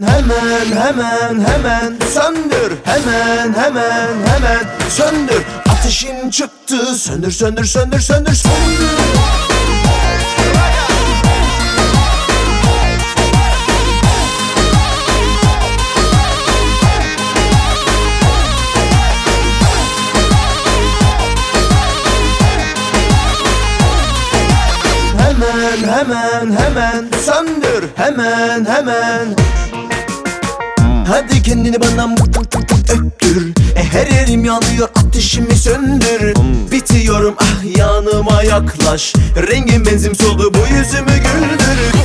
Hemen hemen hemen söndür. Hemen hemen hemen söndür. Ateşin çıktı. Söndür söndür söndür söndür söndür. Hemen hemen hemen söndür. Hemen hemen Hadi kendini bana öptür e, Her yerim yanıyor ateşimi söndür. Bitiyorum ah yanıma yaklaş. Rengin benzin soldu bu yüzümü güldür.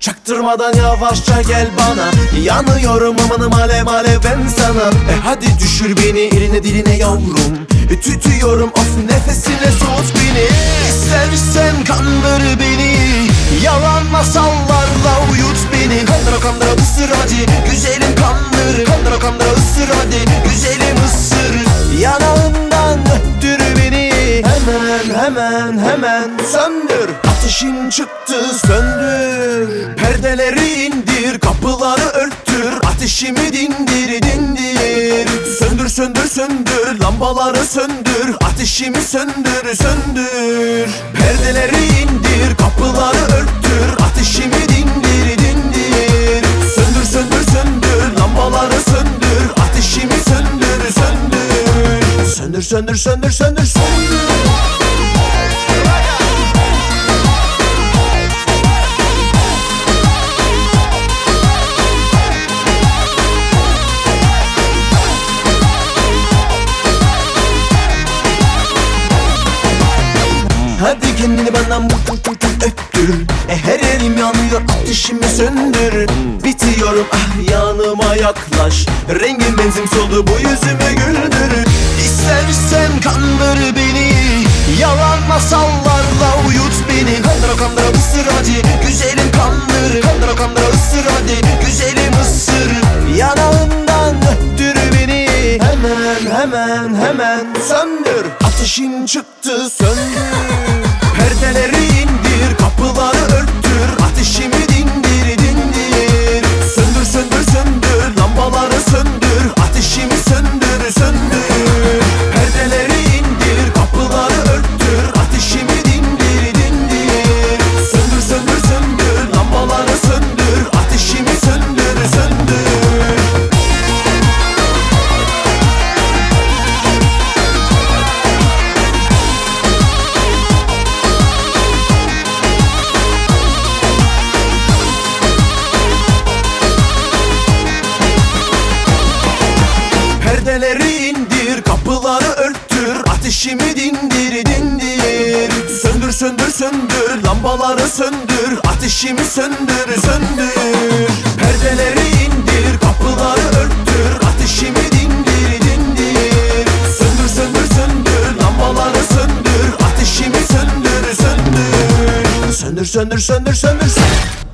Çaktırmadan yavaşça gel bana. Yanıyorum amanım alev alev ben sana. E, Hadi düşür beni eline diline yavrum. E, Tütüyorum of nefesine soğut beni. İstersen kandır beni. Yalan masallarla uyut beni. Kandıra kandıra ısır hadi Güzelim Hemen hemen söndür. Ateşin çıktı söndür. Perdeleri indir kapıları örttür. Ateşimi dindir dindir. Söndür söndür söndür. Lambaları söndür. Ateşimi söndür söndür. Perdeleri indir kapıları örttür. Ateşimi dindir dindir. Söndür söndür söndür. Lambaları söndür. Ateşimi söndür söndür. Söndür söndür söndür söndür söndür Kendini bana öptür. E, Her yerim yanıyor ateşimi söndür. Bitiyorum ah yanıma yaklaş. Rengin benzin soldu bu yüzümü güldür. İstersen kandır beni Yalan masallarla uyut beni. Kandıra kandıra ısır hadi. Güzelim kandır. Kandıra kandıra ısır hadi. Güzelim ısır Yanağından öptür beni. Hemen hemen hemen söndür. Ateşin çıktı söndür Perdeleri Ateşimi dindir dindir. Söndür söndür söndür lambaları söndür. Ateşimi söndür söndür. Perdeleri indir kapıları örttür. Ateşimi dindir dindir. Söndür söndür söndür lambaları söndür. Ateşimi söndür söndür. Söndür söndür söndür söndür söndür